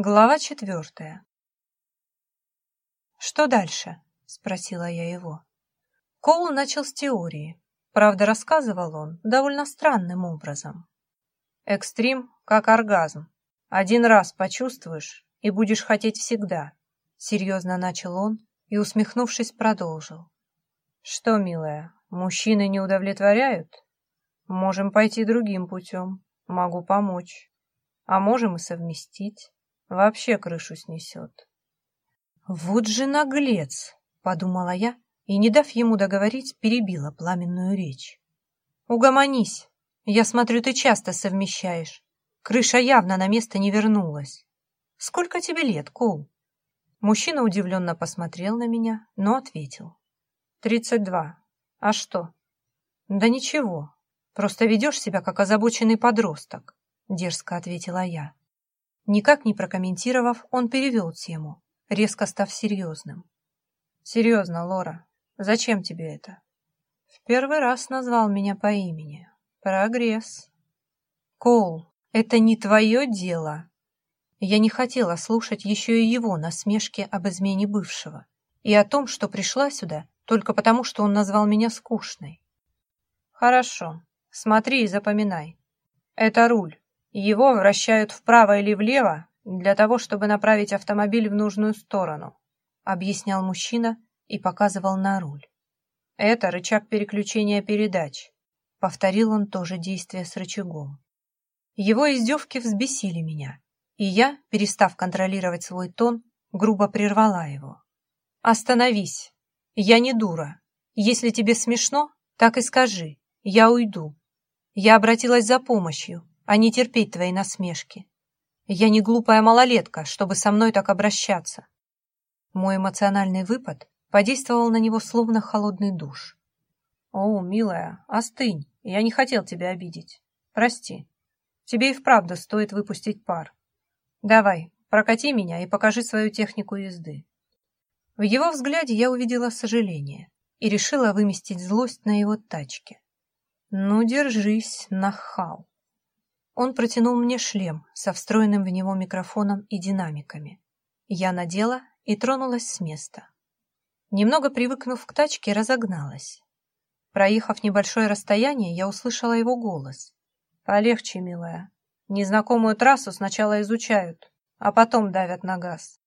Глава четвертая. «Что дальше?» — спросила я его. Коул начал с теории. Правда, рассказывал он довольно странным образом. «Экстрим, как оргазм. Один раз почувствуешь и будешь хотеть всегда», — серьезно начал он и, усмехнувшись, продолжил. «Что, милая, мужчины не удовлетворяют? Можем пойти другим путем. Могу помочь. А можем и совместить». Вообще крышу снесет. Вот же наглец, подумала я и, не дав ему договорить, перебила пламенную речь. Угомонись. Я смотрю, ты часто совмещаешь. Крыша явно на место не вернулась. Сколько тебе лет, Кол? Мужчина удивленно посмотрел на меня, но ответил. «Тридцать два. А что?» «Да ничего. Просто ведешь себя, как озабоченный подросток», — дерзко ответила я. Никак не прокомментировав, он перевел тему, резко став серьезным. «Серьезно, Лора, зачем тебе это?» «В первый раз назвал меня по имени. Прогресс». «Коул, это не твое дело». Я не хотела слушать еще и его насмешки об измене бывшего и о том, что пришла сюда только потому, что он назвал меня скучной. «Хорошо, смотри и запоминай. Это руль. Его вращают вправо или влево для того, чтобы направить автомобиль в нужную сторону, объяснял мужчина и показывал на руль. Это рычаг переключения передач. Повторил он тоже действие с рычагом. Его издевки взбесили меня, и я, перестав контролировать свой тон, грубо прервала его. «Остановись! Я не дура. Если тебе смешно, так и скажи. Я уйду. Я обратилась за помощью, а не терпеть твои насмешки. Я не глупая малолетка, чтобы со мной так обращаться. Мой эмоциональный выпад подействовал на него словно холодный душ. О, милая, остынь, я не хотел тебя обидеть. Прости. Тебе и вправду стоит выпустить пар. Давай, прокати меня и покажи свою технику езды. В его взгляде я увидела сожаление и решила выместить злость на его тачке. Ну, держись, нахал. Он протянул мне шлем со встроенным в него микрофоном и динамиками. Я надела и тронулась с места. Немного привыкнув к тачке, разогналась. Проехав небольшое расстояние, я услышала его голос. «Полегче, милая. Незнакомую трассу сначала изучают, а потом давят на газ».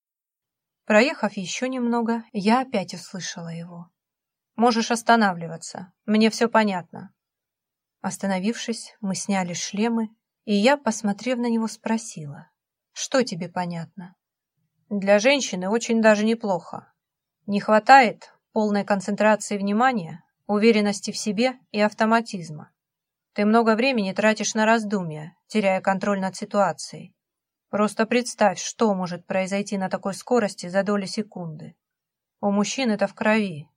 Проехав еще немного, я опять услышала его. «Можешь останавливаться. Мне все понятно». Остановившись, мы сняли шлемы и я, посмотрев на него, спросила, что тебе понятно? Для женщины очень даже неплохо. Не хватает полной концентрации внимания, уверенности в себе и автоматизма. Ты много времени тратишь на раздумья, теряя контроль над ситуацией. Просто представь, что может произойти на такой скорости за доли секунды. У мужчин это в крови.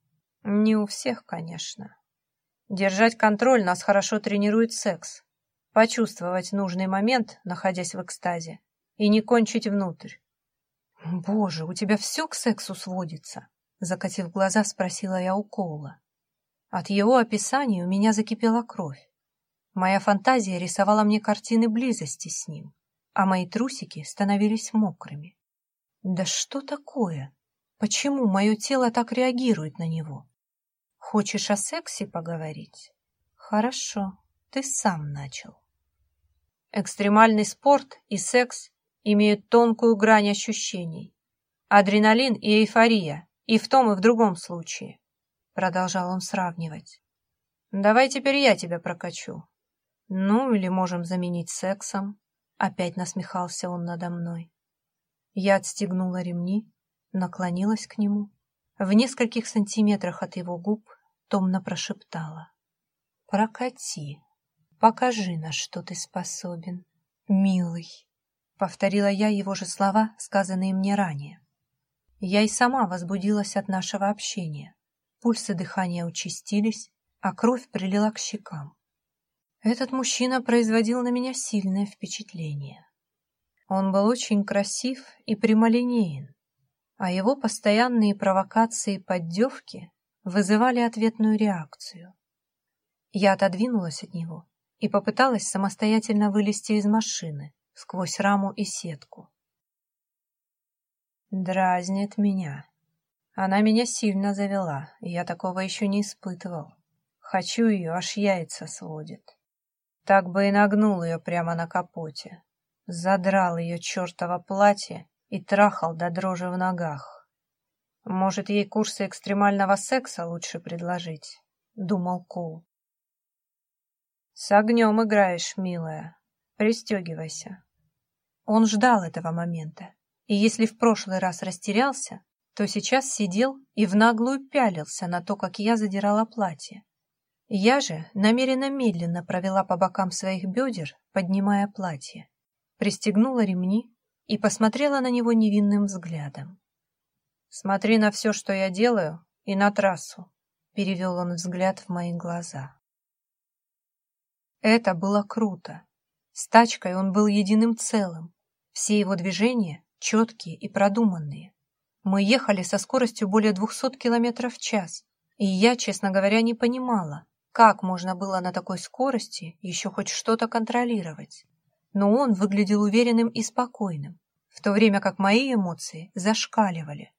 Не у всех, конечно. Держать контроль нас хорошо тренирует секс почувствовать нужный момент, находясь в экстазе, и не кончить внутрь. «Боже, у тебя все к сексу сводится?» Закатив глаза, спросила я у Коула. От его описания у меня закипела кровь. Моя фантазия рисовала мне картины близости с ним, а мои трусики становились мокрыми. Да что такое? Почему мое тело так реагирует на него? Хочешь о сексе поговорить? Хорошо, ты сам начал. Экстремальный спорт и секс имеют тонкую грань ощущений. Адреналин и эйфория и в том, и в другом случае. Продолжал он сравнивать. Давай теперь я тебя прокачу. Ну, или можем заменить сексом. Опять насмехался он надо мной. Я отстегнула ремни, наклонилась к нему. В нескольких сантиметрах от его губ томно прошептала. «Прокати». Покажи, на что ты способен, милый. Повторила я его же слова, сказанные мне ранее. Я и сама возбудилась от нашего общения. Пульсы дыхания участились, а кровь прилила к щекам. Этот мужчина производил на меня сильное впечатление. Он был очень красив и прямолинеен, а его постоянные провокации и поддевки вызывали ответную реакцию. Я отодвинулась от него и попыталась самостоятельно вылезти из машины сквозь раму и сетку. Дразнит меня. Она меня сильно завела, я такого еще не испытывал. Хочу ее, аж яйца сводит. Так бы и нагнул ее прямо на капоте. Задрал ее чертово платье и трахал до дрожи в ногах. Может, ей курсы экстремального секса лучше предложить, думал Коул. С огнем играешь, милая. Пристегивайся. Он ждал этого момента, и если в прошлый раз растерялся, то сейчас сидел и в наглую пялился на то, как я задирала платье. Я же намеренно медленно провела по бокам своих бедер, поднимая платье, пристегнула ремни и посмотрела на него невинным взглядом. «Смотри на все, что я делаю, и на трассу», — перевел он взгляд в мои глаза. Это было круто. С тачкой он был единым целым. Все его движения четкие и продуманные. Мы ехали со скоростью более 200 км в час, и я, честно говоря, не понимала, как можно было на такой скорости еще хоть что-то контролировать. Но он выглядел уверенным и спокойным, в то время как мои эмоции зашкаливали.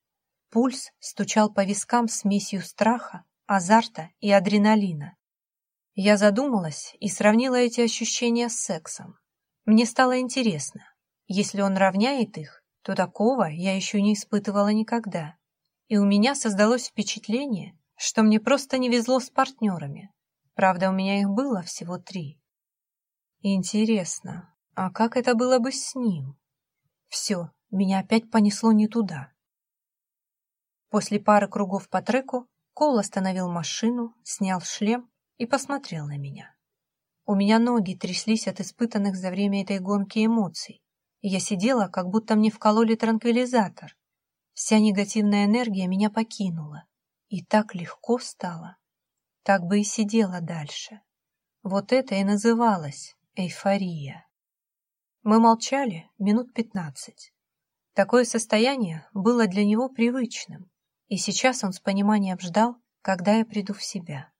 Пульс стучал по вискам смесью страха, азарта и адреналина. Я задумалась и сравнила эти ощущения с сексом. Мне стало интересно, если он равняет их, то такого я еще не испытывала никогда. И у меня создалось впечатление, что мне просто не везло с партнерами. Правда, у меня их было всего три. Интересно, а как это было бы с ним? Все, меня опять понесло не туда. После пары кругов по треку Кол остановил машину, снял шлем и посмотрел на меня. У меня ноги тряслись от испытанных за время этой гонки эмоций. Я сидела, как будто мне вкололи транквилизатор. Вся негативная энергия меня покинула. И так легко стало. Так бы и сидела дальше. Вот это и называлось эйфория. Мы молчали минут пятнадцать. Такое состояние было для него привычным, и сейчас он с пониманием ждал, когда я приду в себя.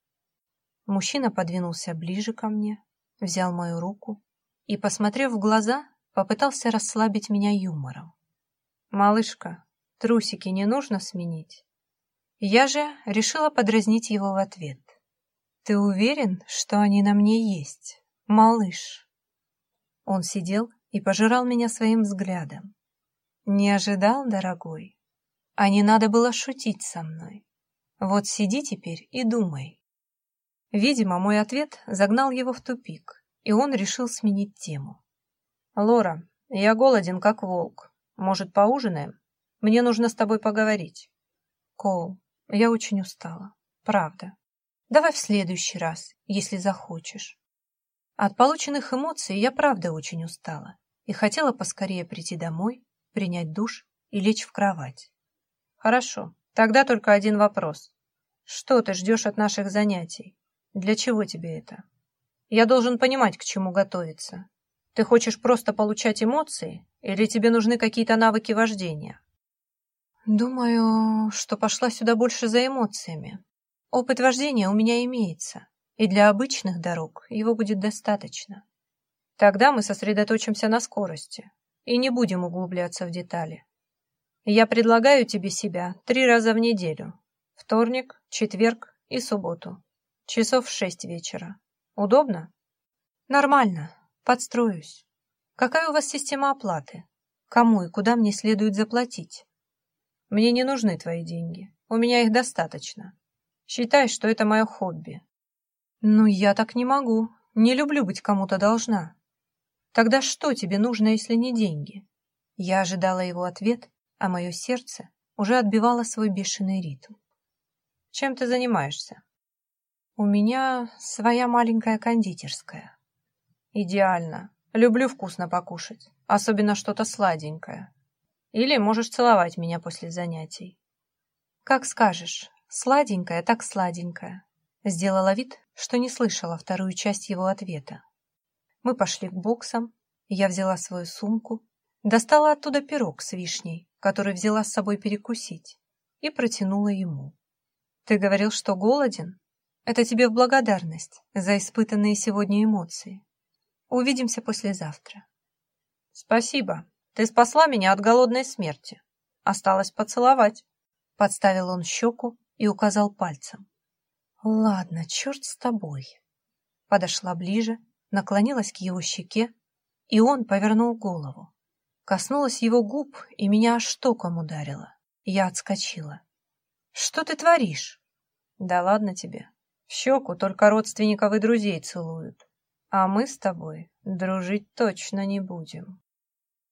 Мужчина подвинулся ближе ко мне, взял мою руку и, посмотрев в глаза, попытался расслабить меня юмором. «Малышка, трусики не нужно сменить?» Я же решила подразнить его в ответ. «Ты уверен, что они на мне есть, малыш?» Он сидел и пожирал меня своим взглядом. «Не ожидал, дорогой? А не надо было шутить со мной. Вот сиди теперь и думай». Видимо, мой ответ загнал его в тупик, и он решил сменить тему. «Лора, я голоден, как волк. Может, поужинаем? Мне нужно с тобой поговорить». «Коул, я очень устала. Правда. Давай в следующий раз, если захочешь». От полученных эмоций я правда очень устала и хотела поскорее прийти домой, принять душ и лечь в кровать. «Хорошо, тогда только один вопрос. Что ты ждешь от наших занятий? Для чего тебе это? Я должен понимать, к чему готовиться. Ты хочешь просто получать эмоции или тебе нужны какие-то навыки вождения? Думаю, что пошла сюда больше за эмоциями. Опыт вождения у меня имеется, и для обычных дорог его будет достаточно. Тогда мы сосредоточимся на скорости и не будем углубляться в детали. Я предлагаю тебе себя три раза в неделю. Вторник, четверг и субботу. Часов шесть вечера. Удобно? Нормально. Подстроюсь. Какая у вас система оплаты? Кому и куда мне следует заплатить? Мне не нужны твои деньги. У меня их достаточно. Считай, что это мое хобби. Ну, я так не могу. Не люблю быть кому-то должна. Тогда что тебе нужно, если не деньги? Я ожидала его ответ, а мое сердце уже отбивало свой бешеный ритм. Чем ты занимаешься? У меня своя маленькая кондитерская. Идеально. Люблю вкусно покушать, особенно что-то сладенькое. Или можешь целовать меня после занятий. Как скажешь. Сладенькое так сладенькое. Сделала вид, что не слышала вторую часть его ответа. Мы пошли к боксам, я взяла свою сумку, достала оттуда пирог с вишней, который взяла с собой перекусить, и протянула ему. «Ты говорил, что голоден? Это тебе в благодарность за испытанные сегодня эмоции. Увидимся послезавтра. Спасибо. Ты спасла меня от голодной смерти. Осталось поцеловать. Подставил он щеку и указал пальцем. Ладно, черт с тобой. Подошла ближе, наклонилась к его щеке, и он повернул голову. Коснулась его губ, и меня аж током ударило. Я отскочила. «Что ты творишь?» «Да ладно тебе. В щеку только родственников и друзей целуют. А мы с тобой дружить точно не будем.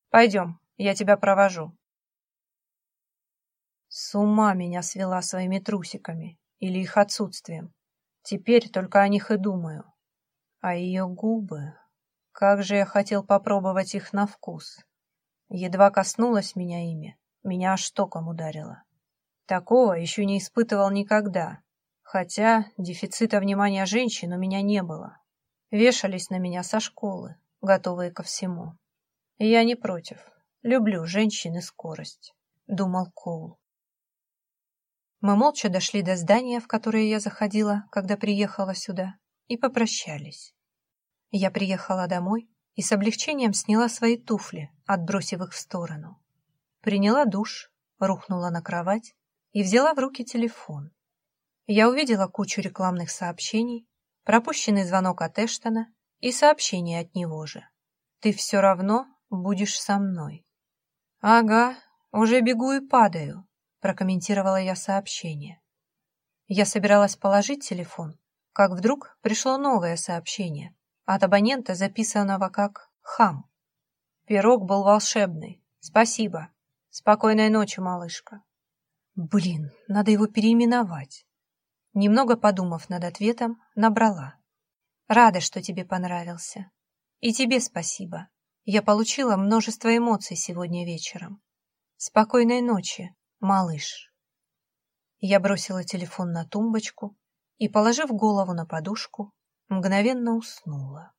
Пойдем, я тебя провожу». С ума меня свела своими трусиками или их отсутствием. Теперь только о них и думаю. А ее губы... Как же я хотел попробовать их на вкус. Едва коснулась меня ими, меня аж током ударило. Такого еще не испытывал никогда, хотя дефицита внимания женщин у меня не было. Вешались на меня со школы, готовые ко всему. Я не против. Люблю женщин и скорость, думал Коул. Мы молча дошли до здания, в которое я заходила, когда приехала сюда, и попрощались. Я приехала домой и с облегчением сняла свои туфли, отбросив их в сторону. Приняла душ, рухнула на кровать и взяла в руки телефон. Я увидела кучу рекламных сообщений, пропущенный звонок от Эштона и сообщение от него же. «Ты все равно будешь со мной». «Ага, уже бегу и падаю», прокомментировала я сообщение. Я собиралась положить телефон, как вдруг пришло новое сообщение от абонента, записанного как «хам». Пирог был волшебный. Спасибо. Спокойной ночи, малышка. Блин, надо его переименовать. Немного подумав над ответом, набрала. Рада, что тебе понравился. И тебе спасибо. Я получила множество эмоций сегодня вечером. Спокойной ночи, малыш. Я бросила телефон на тумбочку и, положив голову на подушку, мгновенно уснула.